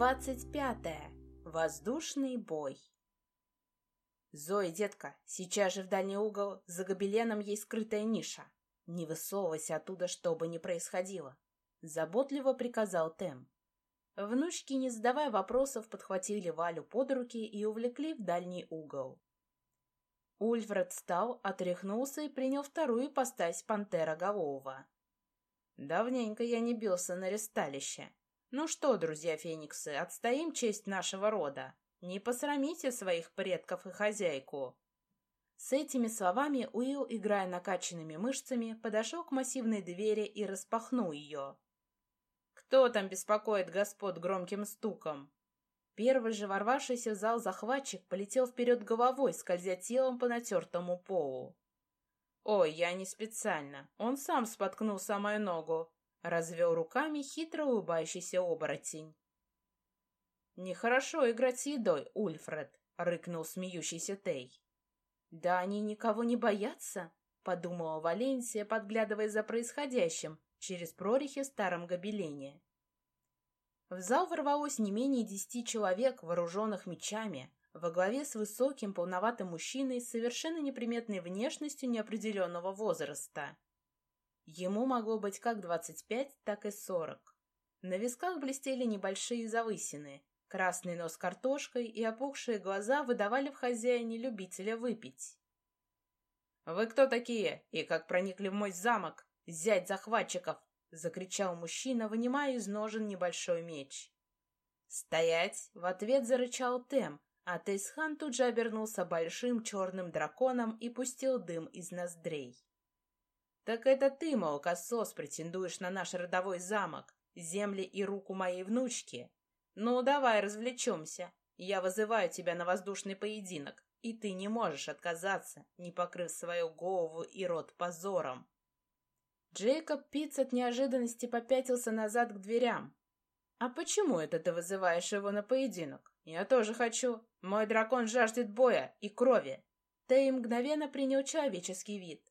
Двадцать пятое. Воздушный бой. Зоя, детка, сейчас же в дальний угол за гобеленом есть скрытая ниша. Не высовывайся оттуда, что бы ни происходило. Заботливо приказал Тем. Внучки, не задавая вопросов, подхватили Валю под руки и увлекли в дальний угол. Ульфред встал, отряхнулся и принял вторую ипостась пантера Голового. Давненько я не бился на ресталище. Ну что, друзья фениксы, отстоим честь нашего рода. Не посрамите своих предков и хозяйку. С этими словами Уилл, играя накачанными мышцами, подошел к массивной двери и распахнул ее. «Кто там беспокоит господ громким стуком?» Первый же ворвавшийся в зал захватчик полетел вперед головой, скользя телом по натертому полу. «Ой, я не специально. Он сам споткнулся о мою ногу. Развел руками хитро улыбающийся оборотень. «Нехорошо играть с едой, Ульфред», — рыкнул смеющийся Тей. «Да они никого не боятся», — подумала Валенсия, подглядывая за происходящим через прорехи в старом гобелене. В зал ворвалось не менее десяти человек, вооруженных мечами, во главе с высоким полноватым мужчиной с совершенно неприметной внешностью неопределенного возраста. Ему могло быть как двадцать пять, так и сорок. На висках блестели небольшие завысины, красный нос картошкой и опухшие глаза выдавали в хозяине любителя выпить. «Вы кто такие? И как проникли в мой замок? Зять захватчиков!» — закричал мужчина, вынимая из ножен небольшой меч. «Стоять!» — в ответ зарычал Тем, а Тейсхан тут же обернулся большим черным драконом и пустил дым из ноздрей. «Так это ты, молокосос, претендуешь на наш родовой замок, земли и руку моей внучки? Ну, давай развлечемся. Я вызываю тебя на воздушный поединок, и ты не можешь отказаться, не покрыв свою голову и рот позором». Джейкоб Питц от неожиданности попятился назад к дверям. «А почему это ты вызываешь его на поединок? Я тоже хочу. Мой дракон жаждет боя и крови». Тей мгновенно принял человеческий вид.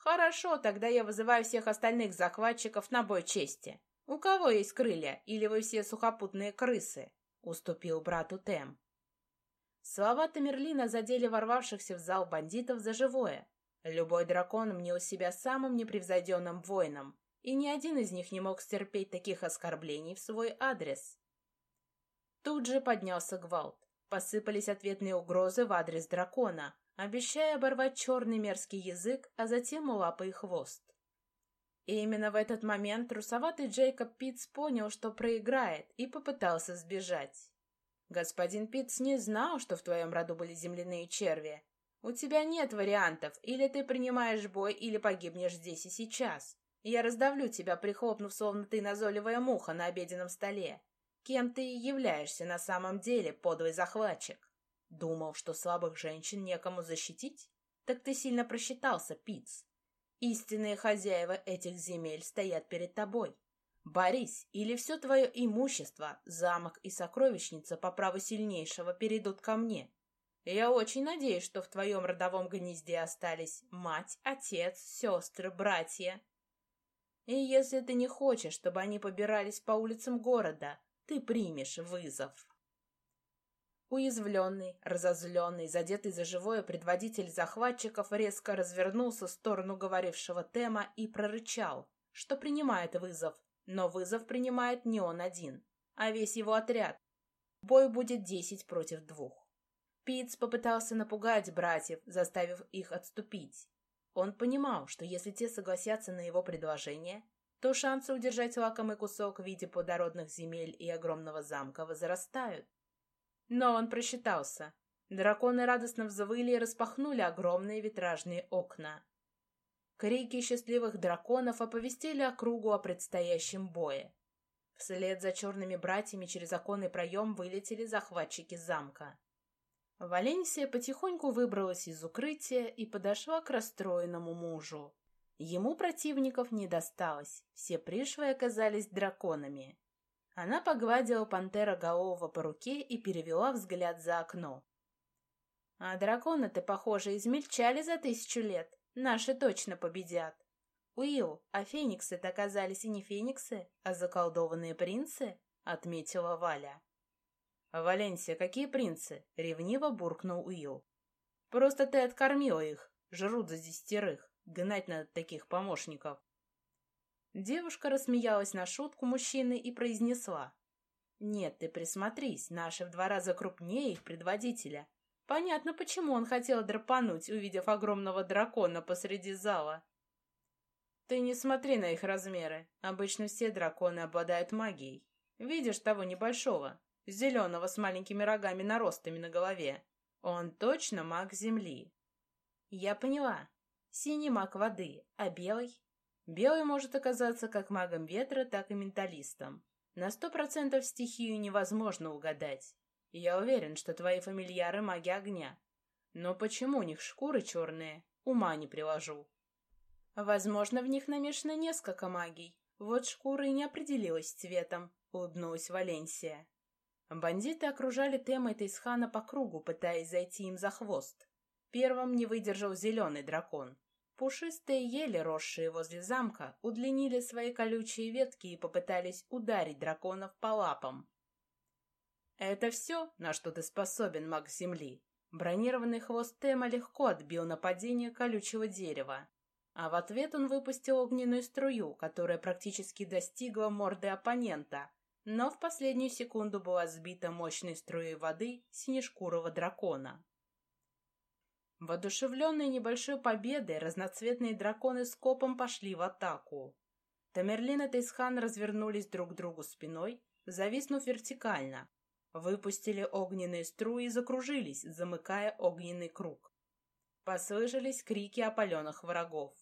Хорошо, тогда я вызываю всех остальных захватчиков на бой чести. У кого есть крылья, или вы все сухопутные крысы? Уступил брату Тем. Слова Тамерлина задели ворвавшихся в зал бандитов за живое. Любой дракон мнил себя самым непревзойденным воином, и ни один из них не мог стерпеть таких оскорблений в свой адрес. Тут же поднялся гвалт. Посыпались ответные угрозы в адрес дракона, обещая оборвать черный мерзкий язык, а затем лапы и хвост. И именно в этот момент трусоватый Джейкоб Питц понял, что проиграет, и попытался сбежать. «Господин Питц не знал, что в твоем роду были земляные черви. У тебя нет вариантов, или ты принимаешь бой, или погибнешь здесь и сейчас. Я раздавлю тебя, прихлопнув, словно ты назойливая муха на обеденном столе. Кем ты и являешься на самом деле, подлый захватчик?» Думал, что слабых женщин некому защитить? Так ты сильно просчитался, Пиц. Истинные хозяева этих земель стоят перед тобой. Борись, или все твое имущество, замок и сокровищница по праву сильнейшего перейдут ко мне. Я очень надеюсь, что в твоем родовом гнезде остались мать, отец, сестры, братья. И если ты не хочешь, чтобы они побирались по улицам города, ты примешь вызов. Уязвленный, разозленный, задетый за живое, предводитель захватчиков резко развернулся в сторону говорившего Тема и прорычал, что принимает вызов, но вызов принимает не он один, а весь его отряд. Бой будет десять против двух. Питц попытался напугать братьев, заставив их отступить. Он понимал, что если те согласятся на его предложение, то шансы удержать лакомый кусок в виде плодородных земель и огромного замка возрастают. Но он просчитался. Драконы радостно взвыли и распахнули огромные витражные окна. Крики счастливых драконов оповестили округу о предстоящем бое. Вслед за черными братьями через оконный проем вылетели захватчики замка. Валенсия потихоньку выбралась из укрытия и подошла к расстроенному мужу. Ему противников не досталось, все пришлые оказались драконами. Она погладила пантера голового по руке и перевела взгляд за окно. А драконы-то, похоже, измельчали за тысячу лет. Наши точно победят. Уилл, а фениксы-то оказались и не фениксы, а заколдованные принцы? — отметила Валя. «Валенсия, какие принцы?» — ревниво буркнул Уилл. «Просто ты откормила их, жрут за десятерых. Гнать надо таких помощников». Девушка рассмеялась на шутку мужчины и произнесла. «Нет, ты присмотрись, наши в два раза крупнее их предводителя. Понятно, почему он хотел драпануть, увидев огромного дракона посреди зала. Ты не смотри на их размеры. Обычно все драконы обладают магией. Видишь того небольшого, зеленого с маленькими рогами наростами на голове? Он точно маг земли. Я поняла. Синий маг воды, а белый? Белый может оказаться как магом ветра, так и менталистом. На сто процентов стихию невозможно угадать. Я уверен, что твои фамильяры маги огня. Но почему у них шкуры черные? Ума не приложу. Возможно, в них намешано несколько магий. Вот шкура и не определилась цветом, улыбнулась Валенсия. Бандиты окружали Тема и Тейсхана по кругу, пытаясь зайти им за хвост. Первым не выдержал зеленый дракон. Пушистые ели, росшие возле замка, удлинили свои колючие ветки и попытались ударить драконов по лапам. «Это все, на что ты способен, маг Земли?» Бронированный хвост Тема легко отбил нападение колючего дерева. А в ответ он выпустил огненную струю, которая практически достигла морды оппонента, но в последнюю секунду была сбита мощной струей воды синешкурого дракона. Воодушевленные небольшой победой, разноцветные драконы с копом пошли в атаку. Тамерлин и Тейсхан развернулись друг к другу спиной, зависнув вертикально, Выпустили огненные струи и закружились, замыкая огненный круг. Послышались крики опаленных врагов.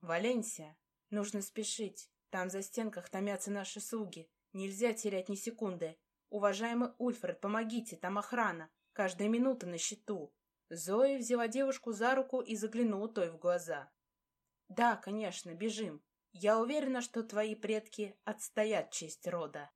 «Валенсия, нужно спешить. Там за стенках томятся наши слуги. Нельзя терять ни секунды. Уважаемый Ульфред, помогите, там охрана. Каждая минута на счету». Зоя взяла девушку за руку и заглянула той в глаза. «Да, конечно, бежим. Я уверена, что твои предки отстоят честь рода».